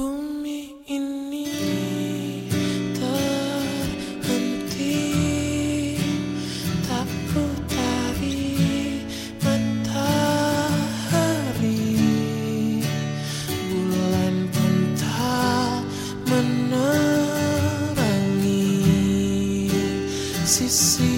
Bumi ini terhenti. Tak putari matahari. Bulan pun tak menerangi sisi